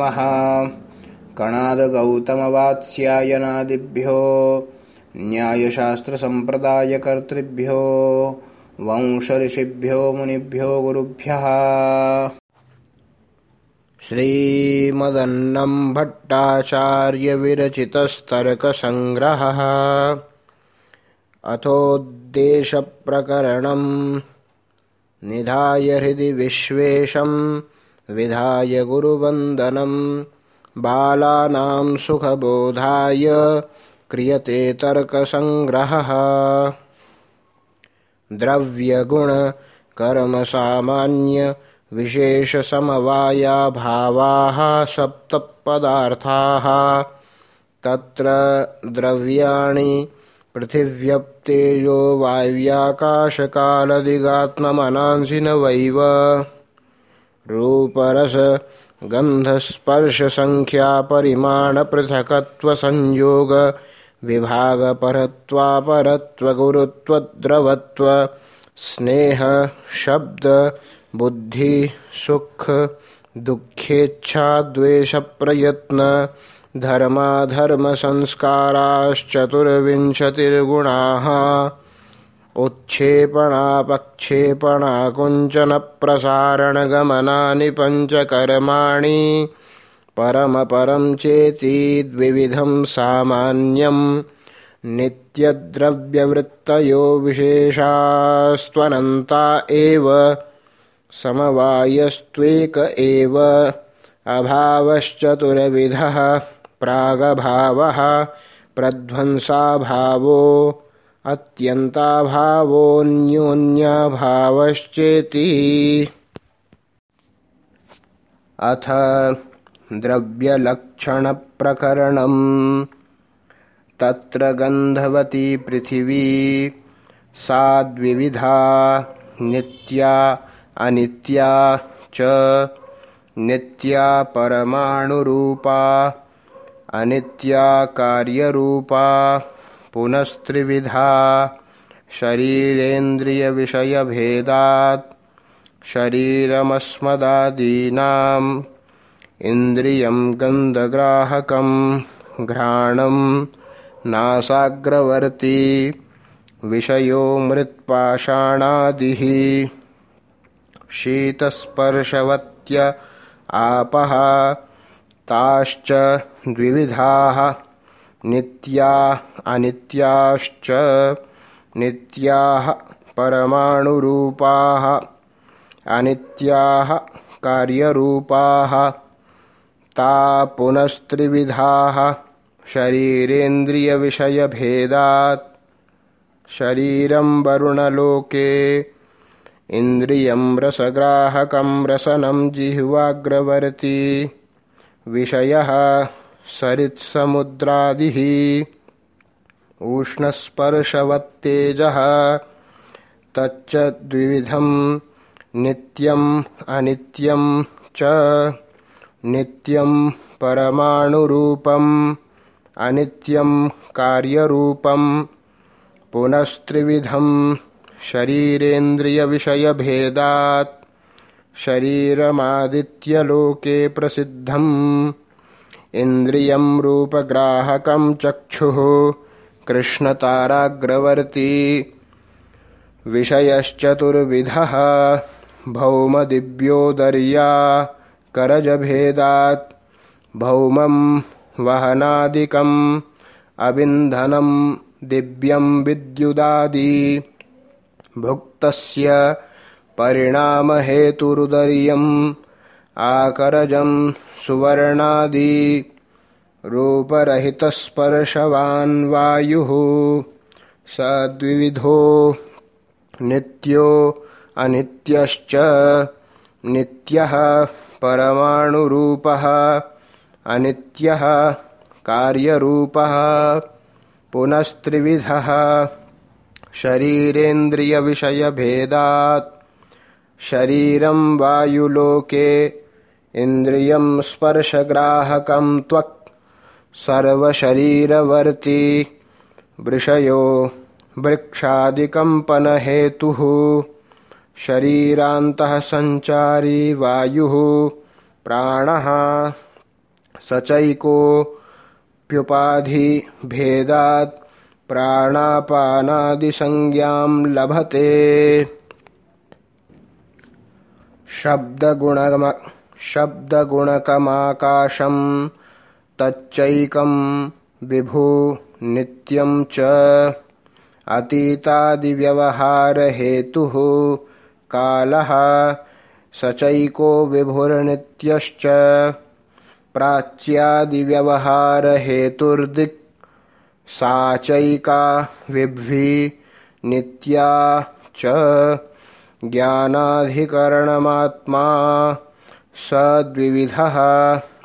नमः। कणादगौतमवात्स्यायनादिभ्यो न्यायशास्त्रसम्प्रदायकर्तृभ्यो वंशऋषिभ्यो मुनिभ्यो गुरुभ्यः। श्रीमदन्नं भट्टाचार्यविरचितस्तर्कसङ्ग्रहः। अथोद्देशप्रकरणम् निधाय हृदि विश्वेशं विधाय गुरुवन्दनं बालानां सुखबोधाय क्रियते तर्कसङ्ग्रहः द्रव्यगुणकर्मसामान्य विशेषसमवायाभावाः सप्तपदार्थाः। तत्र द्रव्याणि पृथिव्यप्तेजो वाव्याकाशकालदिगात्ममनांसि न वैव। रूपरस गन्धस्पर्शसङ्ख्यापरिमाणपृथकत्वसंयोग विभागपरत्वापरत्वगुरुत्वद्रवत्व स्नेह शब्द बुद्धि सुख दुःखेच्छाद्वेषप्रयत्न धर्माधर्मसंस्काराश्चतुर्विंशतिर्गुणाः। उत्क्षेपणापक्षेपणाकुञ्चनप्रसारणगमनानि पञ्चकर्माणि परमपरं चेति द्विविधं सामान्यम् नित्यद्रव्यवृत्तयो विशेषास्त्वनन्ता एव समवायस्त्वेक एव अभावश्चतुर्विधः प्रागभावः प्रध्वंसाभावो अत्यन्ताभावोऽन्योन्याभावश्चेति। अथ द्रव्यलक्षणप्रकरणम्। तत्र गन्धवती पृथिवी सा द्विविधा नित्या अनित्या च नित्या परमाणुरूपा अनित्या कार्यरूपा पुनस्त्रिविधा शरीरेन्द्रियविषयभेदात् शरीरमस्मदादीनाम् इन्द्रियं गन्धग्राहकं घ्राणं नासाग्रवर्ती विषयो मृत्पाषाणादिः शीतस्पर्शवत्य आपः ताश्च द्विविधाः नित्या अनित्याश्च नित्याः परमाणुरूपाः अनित्याः कार्यरूपाः ता पुनस्त्रिविधाः शरीरेन्द्रियविषयभेदात् शरीरं वरुणलोके इन्द्रियं रसग्राहकं रसनं जिह्वाग्रवर्ती विषयः सरित्समुद्रादिः। उष्णस्पर्शवत्तेजः। तच्च द्विविधं नित्यम् अनित्यं च। नित्यं परमाणुरूपम् अनित्यं कार्यरूपं पुनस्त्रिविधं शरीरेन्द्रियविषयभेदात्। शरीरमादित्यलोके प्रसिद्धम् इन्द्रियं रूपग्राहकं चक्षुः कृष्णताराग्रवर्ती विषयश्चतुर्विधः भौमदिव्योदर्या करजभेदात् भौमं वहनादिकम् अबिन्धनं दिव्यं विद्युदादि। भुक्तस्य परिणामहेतुरुदर्यम् आकरजं सुवर्णादि रूपरहितस्पर्शवान् वायुः स द्विविधो नित्यो अनित्यश्च नित्यः परमाणुरूपः, अनित्यः कार्यरूपः, पुनस्त्रिविधः, शरीरेन्द्रियविषयभेदात्, शरीरं वायुलोके इन्द्रियं स्पर्शग्राहकं त्वक् सर्वशरीरवर्ती। वृषयो वृक्षादिकम्पनहेतुः शरीरान्तः सञ्चारी वायुः। प्राणः सचैकोऽप्युपाधिभेदात् प्राणापानादिसंज्ञां लभते। शब्दगुणगम शब्दगुणकमाकाशं तच्चैकं विभु नित्यं च। अतीतादिव्यवहारहेतुः कालः सचैको विभुर्नित्यश्च। प्राच्यादिव्यवहारहेतुर्दिक् सा चैका विभ्वी नित्या च। ज्ञानाधिकरणमात्मा सद्विविधः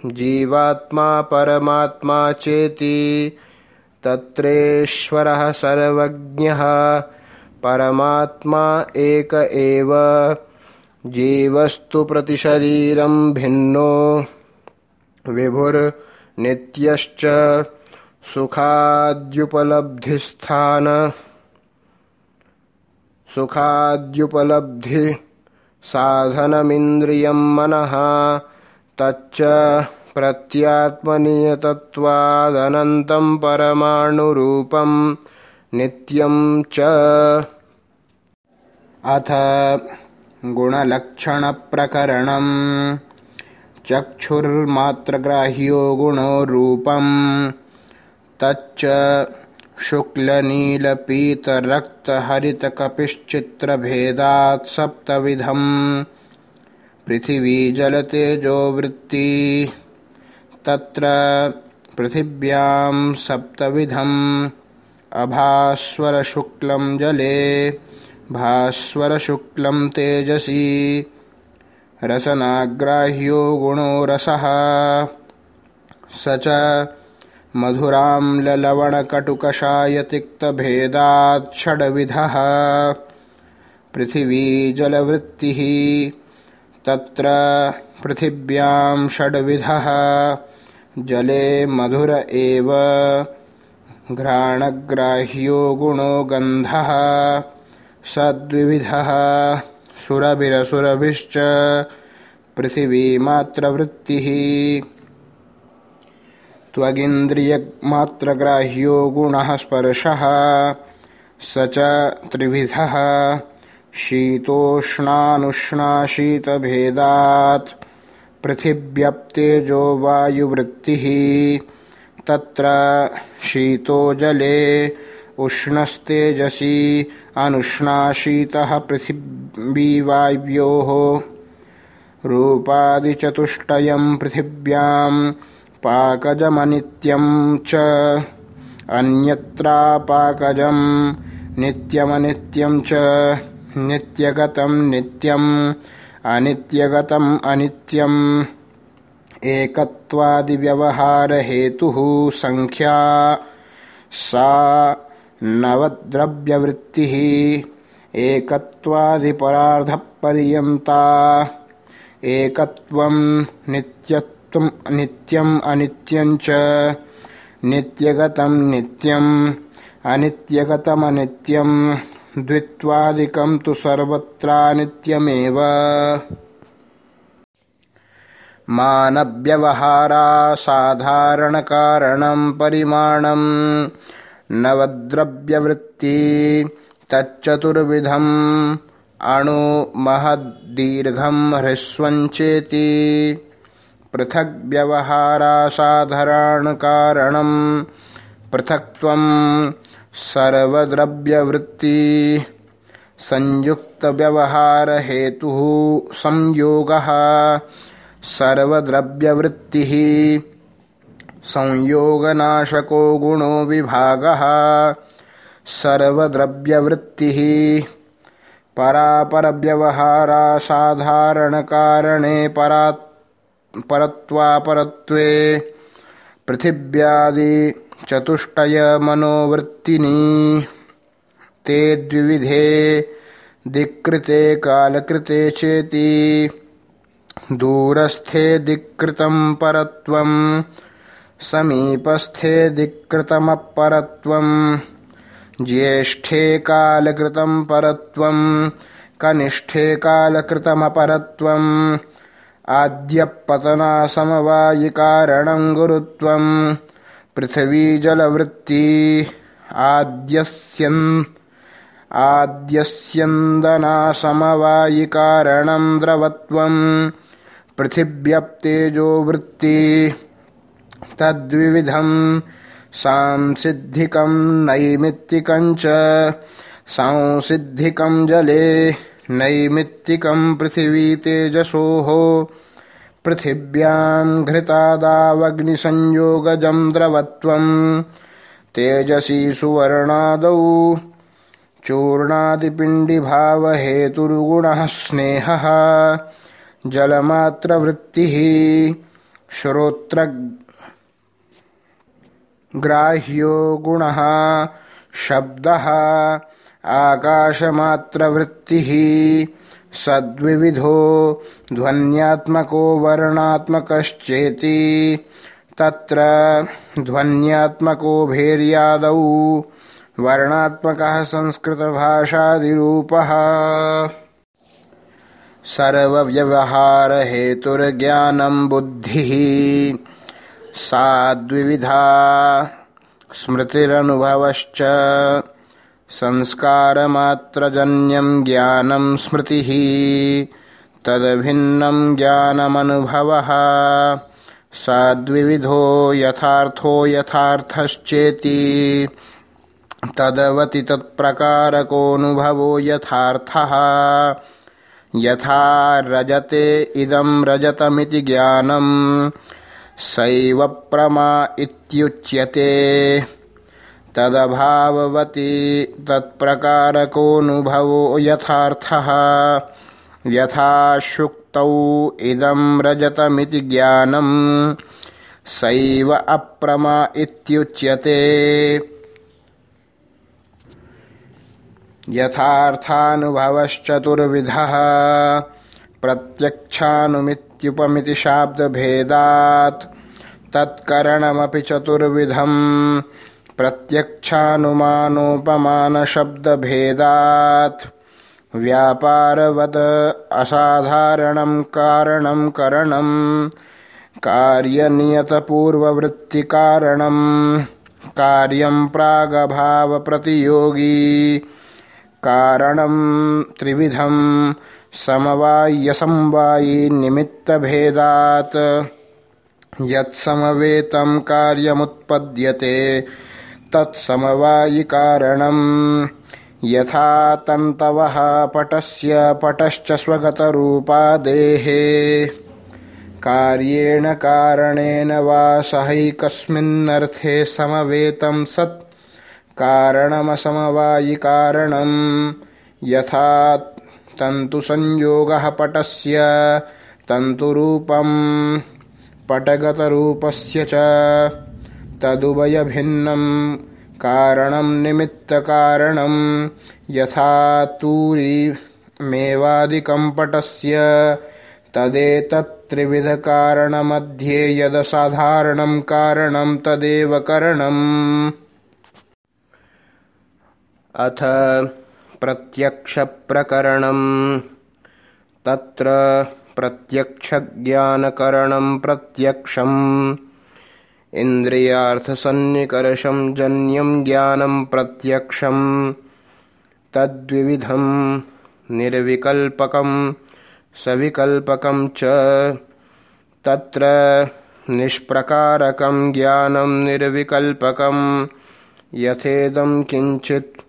जीवात्मा परमात्मा चेति तत्रेश्वरः सर्वज्ञः। परमात्मा एक एव। जीवस्तु प्रतिशरीरं भिन्नो। विभुर्नित्यश्च सुखाद्युपलब्धिस्थान। सुखाद्युपलब्धि साधनमिन्द्रियं मनः तच्च प्रत्यात्मनियतत्वादनन्तं परमाणुरूपं नित्यं च अथ गुणलक्षणप्रकरणम् चक्षुर्मात्रग्राह्यो गुणो रूपम् तच्च शुक्लनीलपीतरक्तहरितकपिश्चित्रभेदात् सप्तविधम्। पृथिवी जलतेजो वृत्ति तत्र पृथिव्यां सप्तविधम्। अभास्वरशुक्लं जले। भास्वरशुक्लं तेजसी। रसनाग्राह्यो गुणो रसः। स च मधुराम्ललवणकटुकषायतिक्तभेदात् षड्विधः। पृथिवी जलवृत्तिः, तत्र पृथिव्यां षड्विधः। जले मधुर एव, घ्राणग्राह्यो गुणो गन्धः। सद्विविधः, सुरभिरसुरभिश्च पृथिवीमात्रवृत्तिः त्वगिन्द्रियमात्रग्राह्यो गुणः स्पर्शः। स च त्रिविधः। शीतोष्णानुष्णाशीतभेदात्। पृथिव्यप्तेजो वायुवृत्तिः। तत्र शीतो जले उष्णस्तेजसी अनुष्णाशीतः पृथिवीवायोः। रूपादिचतुष्टयं पृथिव्यां पाकजमनित्यं च। अन्यत्रापाकजं नित्यमनित्यं च। नित्यगतं नित्यम् अनित्यगतम् अनित्यम् एकत्वादिव्यवहारहेतुः सङ्ख्या सा नवद्रव्यवृत्तिः, एकत्वादिपरार्धपर्यन्ता। एकत्वं नित्यम् अनित्यञ्च नित्यगतं नित्यम् अनित्यगतमनित्यं द्वित्वादिकं तु सर्वत्रानित्यमेव। मानव्यवहारासाधारणकारणं परिमाणं नवद्रव्यवृत्ति तच्चतुर्विधम् अणु महद्दीर्घं ह्रस्वञ्चेति पृथग्व्यवहारासाधारणकारणं पृथक्त्वं सर्वद्रव्यवृत्ति संयुक्तव्यवहारहेतुः संयोगः सर्वद्रव्यवृत्तिः संयोगनाशको गुणो विभागः सर्वद्रव्यवृत्तिः परापरव्यवहारासाधारणकारणे परात् परत्वापरत्वे पृथिव्यादि चतुष्टयमनोवृत्तिनी ते द्विविधे दिक्कृते कालकृते चेति। दूरस्थे दिक्कृतं परत्वं, समीपस्थे दिक्कृतमपरत्वं, ज्येष्ठे कालकृतं परत्वं, कनिष्ठे कालकृतमपरत्वं। आद्यपतनासमवायिकारणं गुरुत्वं पृथिवीजलवृत्ति आद्यस्यन् आद्यस्यन्दनासमवायिकारणं द्रवत्वं पृथिव्यप्तेजोवृत्ति तद्विविधं सांसिद्धिकं नैमित्तिकं च सांसिद्धिकं जले नैमित्तिकं पृथिवी तेजसोः। पृथिव्यां घृतादावग्निसंयोगजं द्रवत्वं। तेजसी सुवर्णादौ। चूर्णादिपिण्डिभावहेतुर्गुणः स्नेहः। जलमात्रवृत्तिः। श्रोत्रग्राह्यो गुणः। शब्दः। आकाशमात्रवृत्तिः सद्विविधो ध्वन्यात्मको वर्णात्मकश्चेति तत्र ध्वन्यात्मको भेर्यादौ वर्णात्मकः संस्कृतभाषादिरूपः। सर्वव्यवहारहेतुर्ज्ञानं बुद्धिः सा द्विविधा स्मृतिरनुभवश्च संस्कारमात्रजन्यं ज्ञानं स्मृतिः, तदभिन्नं ज्ञानमनुभवः। साद्विविधो यथार्थो यथार्थश्चेति, तदवति तत्प्रकारकोऽनुभवो यथार्थः। यथा रजते इदं रजतमिति ज्ञानं, सैव प्रमा इत्युच्यते। तदभाववति तत्प्रकारकोऽनुभवो यथार्थः। यथा शुक्तौ इदं रजतमिति ज्ञानं, सैव अप्रमा इत्युच्यते। यथार्थानुभवश्चतुर्विधः, प्रत्यक्षानुमित्युपमिति शाब्दभेदात्, तत्करणमपि चतुर्विधम्। प्रत्यक्षानुमानोपमानशब्दभेदात् व्यापारवद असाधारणं कारणं करणं कार्यनियतपूर्ववृत्तिकारणं कार्यं प्रागभावप्रतियोगी कारणं त्रिविधं समवाय्यसमवायी निमित्तभेदात्। यत्समवेतं कार्यमुत्पद्यते। तत्समवायिकारणं यथा तन्तवः पटस्य पटश्च स्वगतरूपादेः। कार्येण कारणेन वा सहैकस्मिन्नर्थे समवेतं सत् कारणमसमवायिकारणं यथा तन्तुसंयोगः पटस्य तन्तुरूपं पटगतरूपस्य च तदुभयभिन्नं कारणं निमित्तकारणं यथा तूरीमेवादिकं पटस्य तदेतत्त्रिविधकारणमध्ये यदसाधारणं कारणं तदेव करणम्। अथ प्रत्यक्षप्रकरणं। तत्र प्रत्यक्षज्ञानकरणं प्रत्यक्षम् इन्द्रियार्थसन्निकर्षं जन्यं ज्ञानं प्रत्यक्षं तद्विविधं निर्विकल्पकं सविकल्पकं च तत्र निष्प्रकारकं ज्ञानं निर्विकल्पकं यथेदं किञ्चित्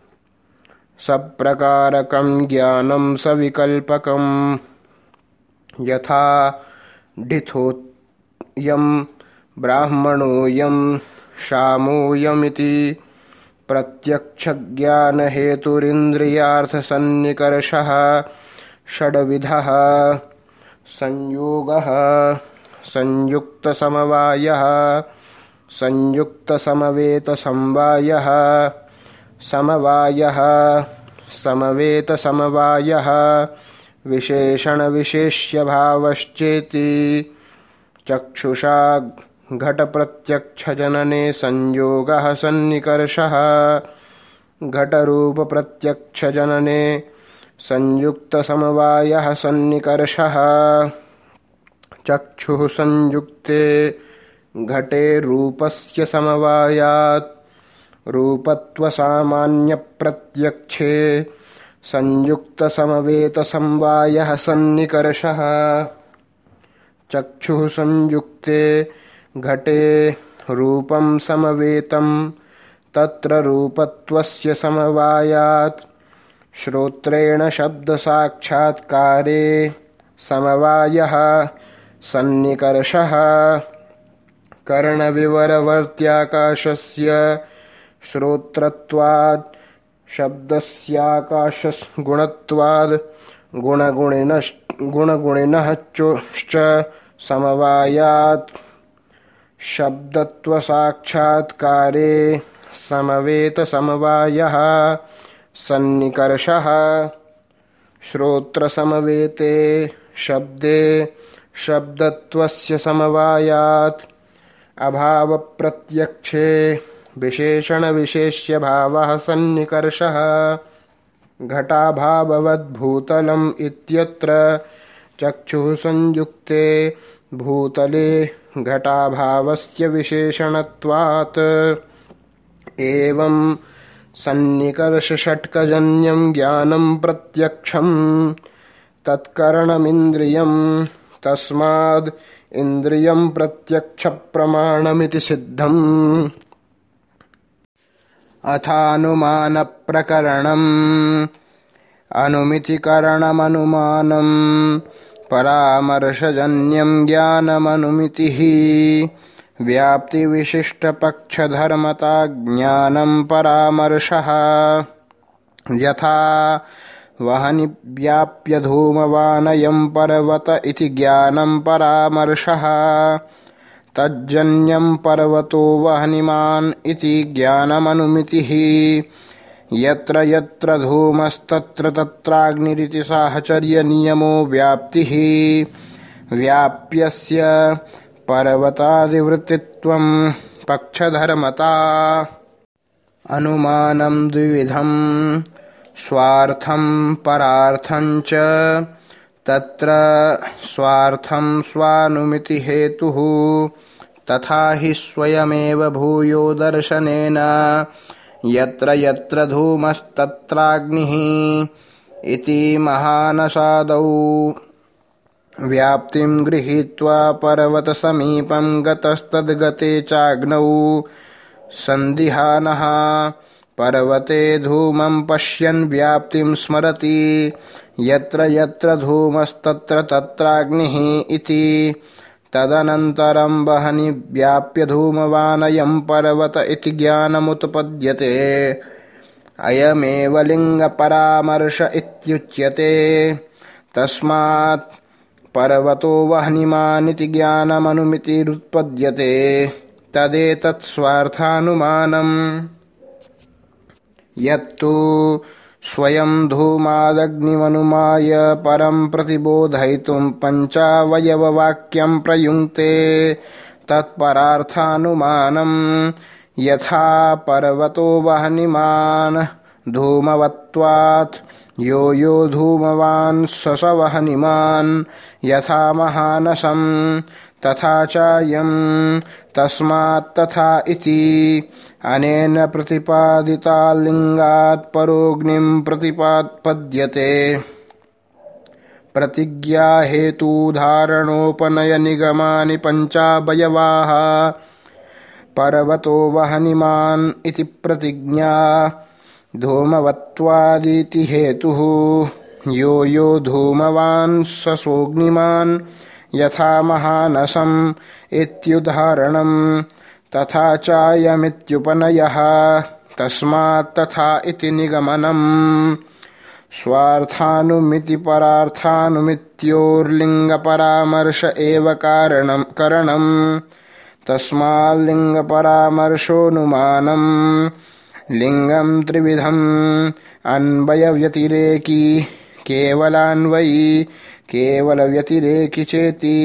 सप्रकारकं ज्ञानं सविकल्पकं यथा डिथोऽयं ब्राह्मणोऽयं शामोऽयमिति प्रत्यक्षज्ञानहेतुरिन्द्रियार्थसन्निकर्षः षड्विधः संयोगः संयुक्तसमवायः संयुक्तसमवेतसमवायः समवायः समवेतसमवायः विशेषणविशेष्यभावश्चेति चक्षुषा घटप्रत्यक्षजनने संयोगः सन्निकर्षः। घटरूपप्रत्यक्षजनने संयुक्तसमवायः सन्निकर्षः। चक्षुः संयुक्ते घटे रूपस्य समवायात्। रूपत्वसामान्यप्रत्यक्षे संयुक्तसमवेतसमवायः सन्निकर्षः। चक्षुः संयुक्ते घटे रूपं समवेतं, तत्र रूपत्वस्य समवायात्। श्रोत्रेण शब्दसाक्षात्कारे समवायः, सन्निकर्षः। कर्णविवरवर्त्याकाशस्य श्रोत्रत्वात् शब्दस्याकाशगुणत्वाद् गुणगुणिनश् गुणगुणिनः चोश्च समवायात्। शब्दत्वसाक्षात्कारे समवेतसमवायः, सन्निकर्षः, श्रोत्रसमवेते, शब्दे शब्दत्वस्य समवायात्, अभावप्रत्यक्षे विशेषणविशेष्यभावः सन्निकर्षः, घटाभाववद्भूतलम् इत्यत्र चक्षुः संयुक्ते भूतले घटाभावस्य विशेषणत्वात्। एवं सन्निकर्षषट्कजन्यं ज्ञानं प्रत्यक्षं तत्करणमिन्द्रियं तस्माद् इन्द्रियं प्रत्यक्षप्रमाणमिति सिद्धम्। अथानुमानप्रकरणम् अनुमितिकरणमनुमानं परामर्शजन्यं ज्ञानमनुमितिः। व्याप्तिविशिष्टपक्षधर्मता ज्ञानं परामर्शः। यथा वहनि व्याप्य धूमवानयं पर्वत इति ज्ञानं परामर्शः। तज्जन्यं पर्वतो वह्निमान् इति ज्ञानमनुमितिः। यत्र यत्र धूमस्तत्र तत्राग्निरिति साहचर्यनियमो व्याप्तिः। व्याप्यस्य पर्वतादिवृत्तित्वं पक्षधर्मता। अनुमानं द्विविधं स्वार्थं परार्थं च। तत्र स्वार्थं स्वानुमितिहेतुः। तथा हि स्वयमेव भूयो दर्शनेन। यत्र यत्र धूमस्तत्राग्निः इति महानसादौ। व्याप्तिं गृहीत्वा पर्वतसमीपं गतस्तद्गते चाग्नौ। सन्दिहानः पर्वते धूमं पश्यन् व्याप्तिं स्मरति। यत्र यत्र धूमस्तत्र तत्राग्निः इति तदनन्तरं वहनि व्याप्य धूमवानयं पर्वत इति ज्ञानमुत्पद्यते। अयमेव लिङ्गपरामर्श इत्युच्यते। तस्मात् पर्वतो वह्निमानिति ज्ञानमनुमितिरुत्पद्यते। तदेतत् स्वार्थानुमानम्। यत्तु स्वयं धूमादग्निमनुमाय परं प्रतिबोधयितुं पञ्चावयववाक्यं प्रयुङ्क्ते तत्परार्थानुमानम् यथा पर्वतो वह्निमान् धूमवत्वात् यो यो धूमवान् स स वह्निमान् यथा महानसं तथा चायं तस्मात् तथा इति। अनेन प्रतिपादितालिङ्गात् परोऽग्निं प्रतिपाद्यते। प्रतिज्ञाहेतूधारणोपनयनिगमानि पञ्चावयवाः पर्वतो वह्निमान् इति प्रतिज्ञा। धूमवत्वादिति हेतुः। यो यो धूमवान् स सोऽग्निमान् यथा महानसम् इत्युदाहरणम् तथा चायमित्युपनयः तस्मात् तथा इति निगमनम्। स्वार्थानुमितिपरार्थानुमित्योर्लिङ्गपरामर्श एव कारणं करणम्। तस्माल्लिङ्गपरामर्शोऽनुमानम् लिङ्गं त्रिविधम् अन्वयव्यतिरेकी केवलान्वयी केवलव्यतिरेकि चेति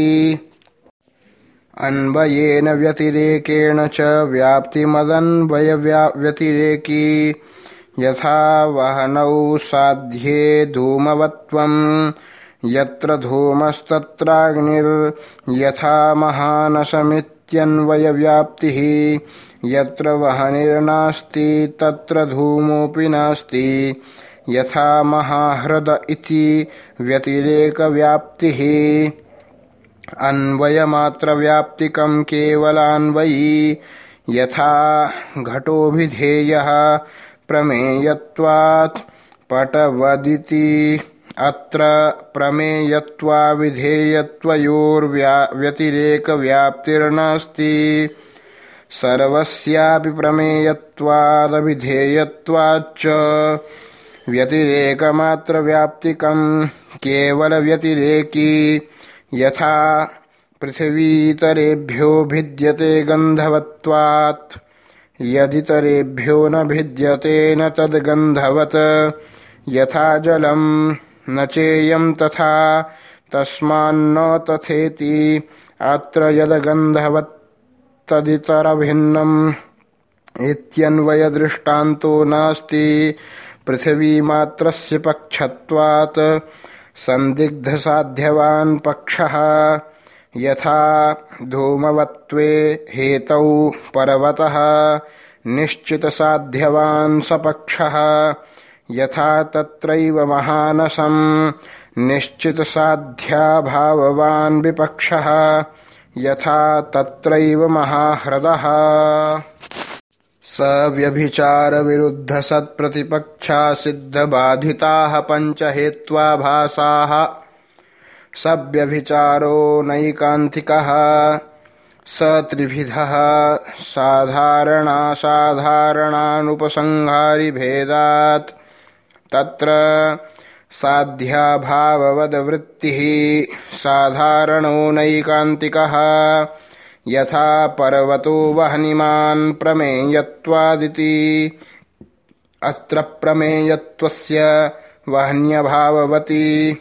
अन्वयेन व्यतिरेकेण च व्याप्तिमदन्वयव्यतिरेकी। यथा वहनौ साध्ये धूमवत्वं यत्र धूमस्तत्राग्निर्यथा महानशमित्यन्वयव्याप्तिः यत्र वहनिर्नास्ति तत्र धूमोऽपि नास्ति यथा महाह्रद इति व्यतिरेकव्याप्तिः। अन्वयमात्रव्याप्तिकं केवलान्वयी। यथा घटोऽभिधेयः प्रमेयत्वात् पटवदिति। अत्र प्रमेयत्वाविधेयत्वयोर्व्यतिरेकव्याप्तिर्नास्ति सर्वस्यापि प्रमेयत्वादभिधेयत्वाच्च। व्यतिरेकमात्रव्याप्तिकं केवलव्यतिरेकी। यथा पृथिवीतरेभ्यो भिद्यते गन्धवत्वात्। यदितरेभ्यो न भिद्यते न तद्गन्धवत्। यथा जलं न चेयं तथा तस्मान्न तथेति अत्र यदगन्धवत्तदितरभिन्नम् इत्यन्वयदृष्टान्तो नास्ति। पृथिवीमात्रस्य पक्षत्वात् सन्दिग्धसाध्यवान् पक्षः। यथा धूमवत्वे हेतौ पर्वतः निश्चितसाध्यवान् सपक्षः यथा तत्रैव महानसं निश्चितसाध्याभाववान् विपक्षः। यथा तत्रैव महाह्रदः। स व्यभिचारविरुद्धसत्प्रतिपक्षा सिद्धबाधिताः पञ्चहेत्वाभासाः। सव्यभिचारो नैकान्तिकः। स त्रिविधः। साधारणासाधारणानुपसंहारिभेदात् तत्र साध्याभाववद्वृत्तिः। साधारणो नैकान्तिकः। यथा पर्वतो वह्निमान् प्रमेयत्वादिति। अत्र प्रमेयत्वस्य वह्न्यभाववती।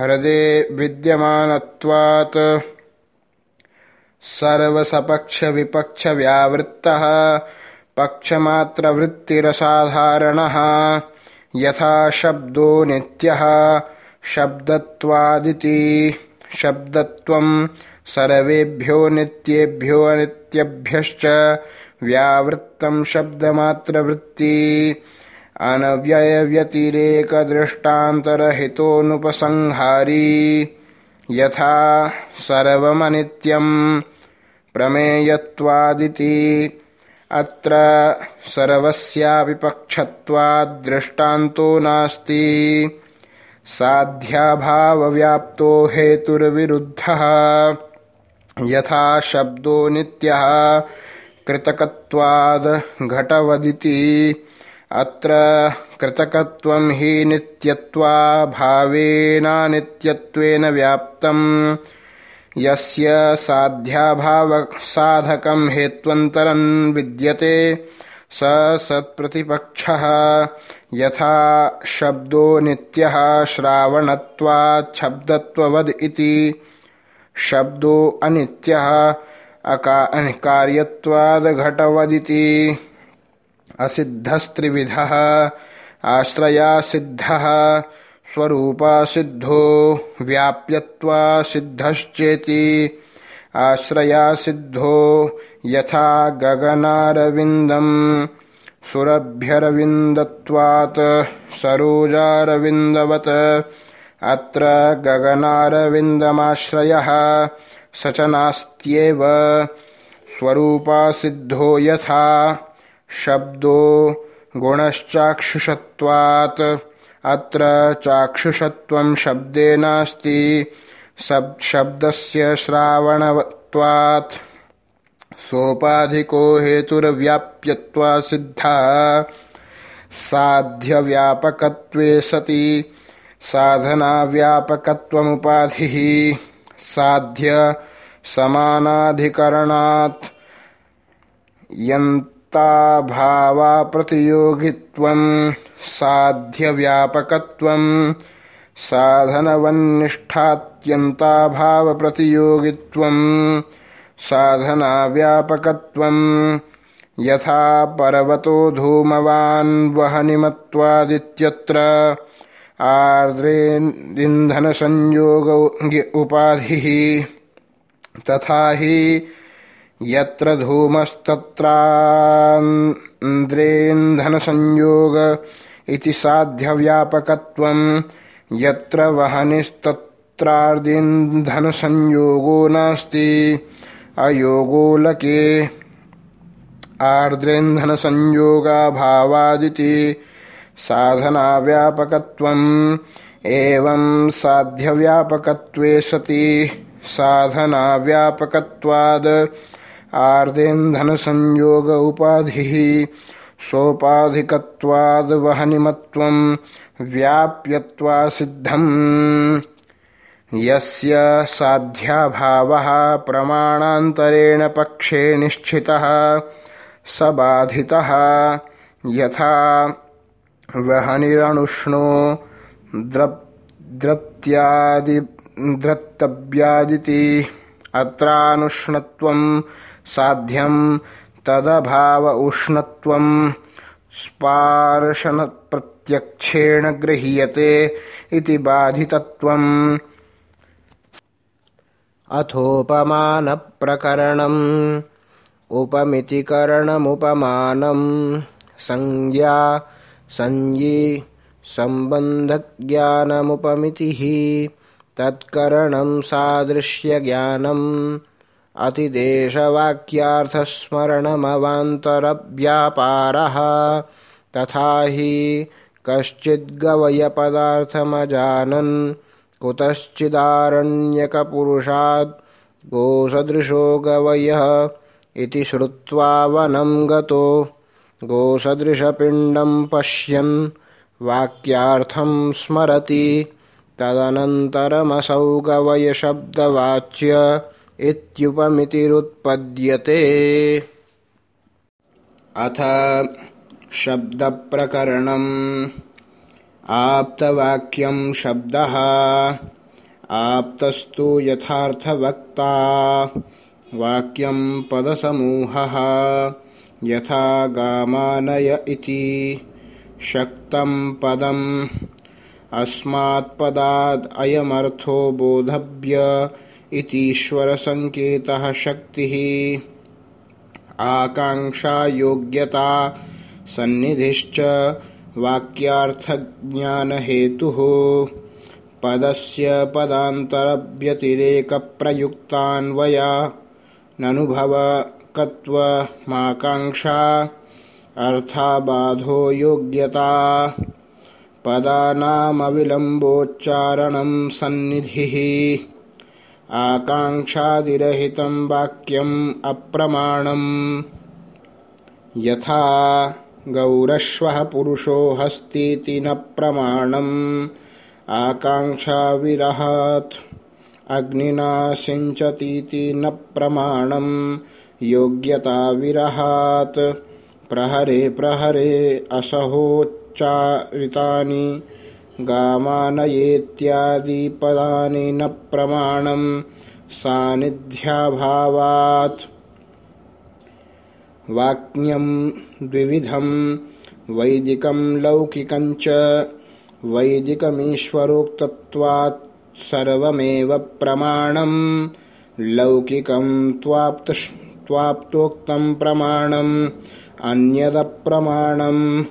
हृदे विद्यमानत्वात्। सर्वसपक्षविपक्षव्यावृत्तः। पक्षमात्रवृत्तिरसाधारणः। यथा शब्दो नित्यः। शब्दत्वादिति। शब्दत्वं सर्वेभ्यो नित्येभ्यो अनित्यभ्यश्च व्यावृत्तं शब्दमात्रवृत्ति। अनव्ययव्यतिरेकदृष्टान्तरहितोऽनुपसंहारी। यथा सर्वमनित्यं प्रमेयत्वादिति। अत्र सर्वस्यापि पक्षत्वाद्दृष्टान्तो नास्ति। साध्याभावव्याप्तो हेतुर्विरुद्धः। यथा शब्दो नित्यः कृतकत्वाद् घटवदिति। अत्र कृतकत्वं हि नित्यत्वाभावेनानित्यत्वेन व्याप्तम्। यस्य साध्याभावसाधकं हेत्वन्तरं विद्यते स सत्प्रतिपक्षः। यथा शब्दो नित्यः श्रावणत्वात् शब्दत्ववद् इति। शब्दो अनित्यः कार्यत्वाद्घटवदिति असिद्धस्त्रिविधः आश्रयासिद्धः स्वरूपासिद्धो व्याप्यत्वासिद्धश्चेति आश्रयासिद्धो यथा गगनारविन्दम् सुरभ्यरविन्दत्वात् सरोजारविन्दवत्। अत्र गगनारविन्दमाश्रयः। स च नास्त्येव। स्वरूपासिद्धो यथा। शब्दो गुणश्चाक्षुषत्वात्। अत्र चाक्षुषत्वं शब्दे नास्ति। शब्दस्य श्रावणत्वात्। सोपाधिको हेतुर्व्याप्यत्वा सिद्धा। साध्यव्यापकत्वे सति। साधनाव्यापकत्वमुपाधिः साध्य समानाधिकरणात् यन्ताभावाप्रतियोगित्वं साध्यव्यापकत्वं साधनवन्निष्ठात्यन्ताभावप्रतियोगित्वं साधनाव्यापकत्वं यथा पर्वतो धूमवान् वहनिमत्वादित्यत्र आर्द्रेन्धनसंयोग उपाधि। तथा हि यत्र धूमस्तत्रान्द्रेन्धनसंयोग इति साध्यव्यापकत्वं यत्र वहनिस्तत्रार्दिन्धनसंयोगो नास्ति। अयोगोलके आर्द्रेन्धनसंयोगाभावादिति साधनाव्यापकत्वम्। एवं साध्यव्यापकत्वे सति साधनाव्यापकत्वाद्। आर्देन्धनसंयोग उपाधिः। सोपाधिकत्वाद् वहनिमत्वं व्याप्यत्वा सिद्धम्। यस्य साध्याभावः प्रमाणान्तरेण पक्षे निश्चितः स बाधितः। यथा वहनिरणुष्णो द्रत्यादि द्रत्तव्यादिति अत्रानुष्णत्वं साध्यं तदभाव उष्णत्वं स्पार्शनप्रत्यक्षेण गृह्यते इति बाधितत्वम्। अथोपमानप्रकरणम् उपमितिकरणमुपमानं संज्ञा संज्ञी सम्बन्धज्ञानमुपमितिः तत्करणं सादृश्यज्ञानम् अतिदेशवाक्यार्थस्मरणमवान्तरव्यापारः तथा हि कश्चिद्गवयपदार्थमजानन् कुतश्चिदारण्यकपुरुषात् गोसदृशो गवयः इति श्रुत्वा वनं गतो गोसदृशपिण्डं पश्यन् वाक्यार्थं स्मरति तदनन्तरमसौ गवयशब्दवाच्य इत्युपमितिरुत्पद्यते। अथ शब्दप्रकरणम्। आप्तवाक्यं शब्दः। आप्तस्तु यथार्थवक्ता। वाक्यं पदसमूहः यथा गामानय इति शक्तं पदम् अस्मात्पदाद् अयमर्थो बोधव्य इतीश्वरसङ्केतः शक्तिः। आकाङ्क्षा योग्यता सन्निधिश्च वाक्यार्थज्ञानहेतुः। पदस्य पदान्तरव्यतिरेकप्रयुक्तान्वया ननुभवकत्वमाकाङ्क्षा अर्थाबाधो योग्यता। पदानामविलम्बोच्चारणं सन्निधिः। आकाङ्क्षादिरहितं वाक्यम् अप्रमाणम्। यथा गौरश्वः पुरुषो हस्तीति न प्रमाणम्। आकाङ्क्षाविरहात् अग्निना सिञ्चतीति न प्रमाणम् योग्यताविरहात्। प्रहरे प्रहरे, असहोच्चारितानि गामानयेत्यादि पदानि न प्रमाणं सान्निध्याभावात् वाक्यं द्विविधं, वैदिकं लौकिकञ्च वैदिकमीश्वरोक्तत्वात् सर्वमेव प्रमाणं। लौकिकं त्वाप्त त्वाप्तोक्तं प्रमाणम् अन्यदप्रमाणं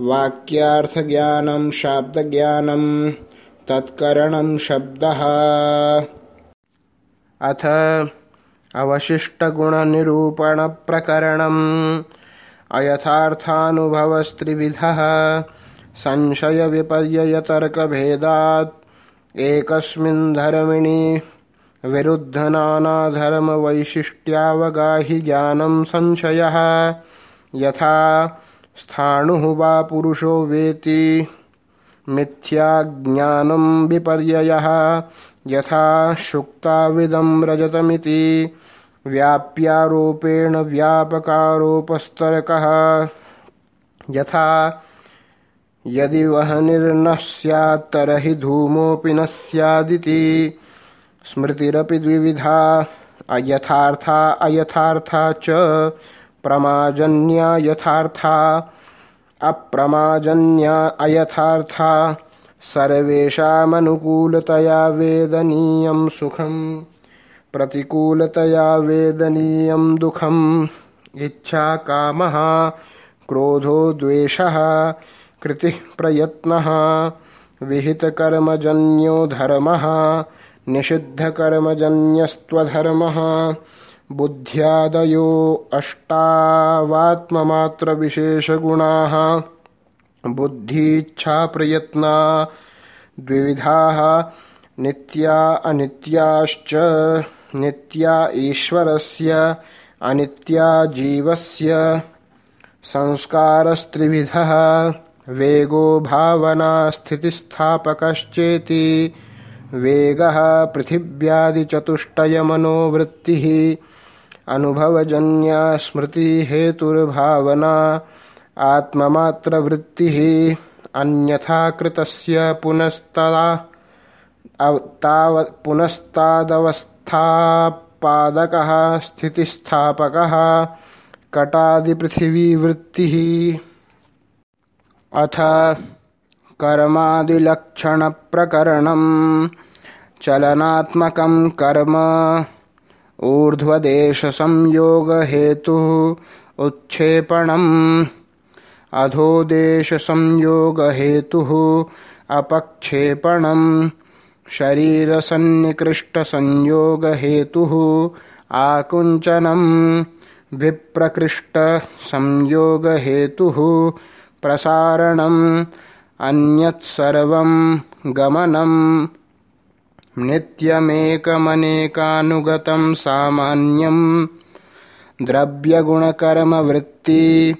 वाक्यार्थज्ञानं शाब्दज्ञानं तत्करणं शब्दः। अथ अवशिष्टगुणनिरूपणप्रकरणम्। अयथार्थानुभवस्त्रिविधः। संशयविपर्ययतर्कभेदात्। एकस्मिन् धर्मिणि विरुद्धनानाधर्मवैशिष्ट्यावगाहि ज्ञानं संशयः। यथा स्थाणुः वा पुरुषो वेति मिथ्याज्ञानं विपर्ययः। यथा शुक्ताविदं रजतमिति व्याप्यारोपेण व्यापकारोपस्तर्कः। यथा यदि वह्निर्न स्यात् तर्हि धूमोऽपि न स्यादिति स्मृतिरपि द्विविधा अयथार्था अयथार्था च, प्रमाजन्या यथार्था, अप्रमाजन्या अयथार्था, सर्वेषामनुकूलतया वेदनीयं सुखम्, प्रतिकूलतया वेदनीयं दुःखम् इच्छा कामः क्रोधो द्वेषः, कृतिः प्रयत्नः, विहितकर्मजन्यो धर्मः निषिद्धकर्मजन्यस्त्वधर्मः। बुद्ध्यादयो अष्टावात्ममात्रविशेषगुणाः। बुद्धीच्छाप्रयत्ना द्विविधाः नित्या अनित्याश्च। नित्या ईश्वरस्य, अनित्या जीवस्य। संस्कारस्त्रिविधः। वेगो भावना स्थितिस्थापकश्चेति। वेगः पृथिव्यादिचतुष्टयमनोवृत्तिः अनुभवजन्या स्मृतिहेतुर्भावना आत्ममात्रवृत्तिः अन्यथा कृतस्य पुनस्ता पुनस्तादवस्थापादकः स्थितिस्थापकः कटादिपृथिवीवृत्तिः। अथ कर्मादिलक्षणप्रकरणम् चलनात्मकं कर्म ऊर्ध्वदेशसंयोगहेतुः उत्क्षेपणम् अधोदेशसंयोगहेतुः अपक्षेपणम् शरीरसन्निकृष्टसंयोगहेतुः आकुञ्चनम् विप्रकृष्टसंयोगहेतुः प्रसारणम् अन्यत्सर्वं गमनम् नित्यमेकमनेकानुगतं सामान्यं द्रव्यगुणकर्मवृत्ति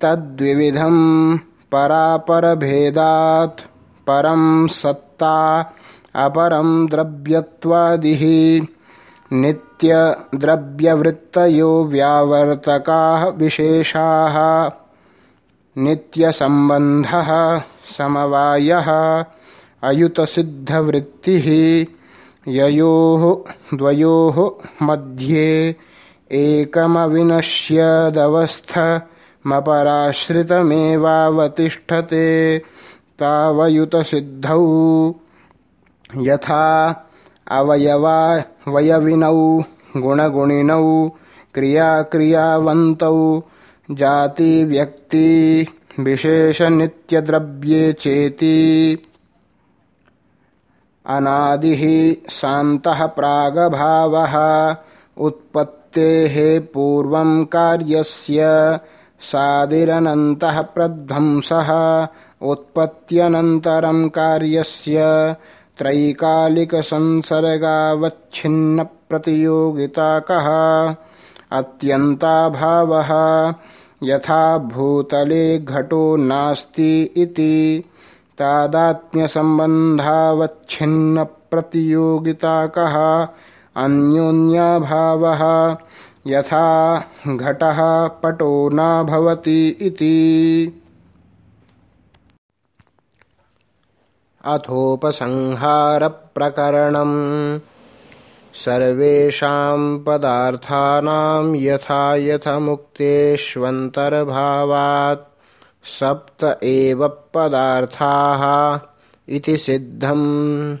तद्विविधं परापरभेदात् परं सत्ता, अपरं द्रव्यत्वादिः, नित्यद्रव्यवृत्तयो व्यावर्तकाः विशेषाः, नित्यसम्बन्धः। समवायः। अयुतसिद्धवृत्तिः। ययोः द्वयोः मध्ये एकमविनश्यदवस्थमपराश्रितमेवावतिष्ठते तावयुतसिद्धौ। यथा अवयवावयविनौ गुणगुणिनौ क्रियाक्रियावन्तौ जातिव्यक्ति विशेषनित्यद्रव्ये चेति। अनादिः शान्तः प्रागभावः। उत्पत्तेः पूर्वं कार्यस्य सादिरनन्तः प्रध्वंसः। उत्पत्त्यनन्तरं कार्यस्य त्रैकालिकसंसर्गावच्छिन्नप्रतियोगिताकः। अत्यन्ताभावः। यथा भूतले घटो नास्ति इति। तादात्म्यसम्बन्धावच्छिन्नप्रतियोगिताकः अन्योन्याभावः यथा घटः पटो न भवति इति। अथोपसंहारप्रकरणम्। सर्वेषां पदार्थानां यथा यथमुक्तेष्वन्तर्भावात् सप्त एव पदार्थाः इति सिद्धम्।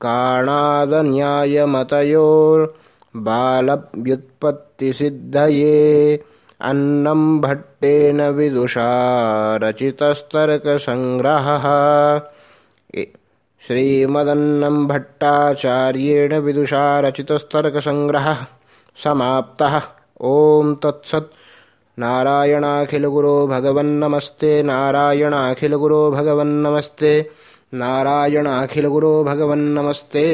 काणादन्यायमतयोर्बालव्युत्पत्तिसिद्धये अन्नं भट्टेन विदुषा रचितस्तर्कसङ्ग्रहः। श्रीमदन्नं भट्टाचार्येण विदुषा रचितस्तर्कसङ्ग्रहः समाप्तः। ॐ तत्सत्। नारायणाखिलगुरो भगवन्नमस्ते नारायणाखिलगुरो भगवन्नमस्ते नारायणाखिलगुरो भगवन्नमस्ते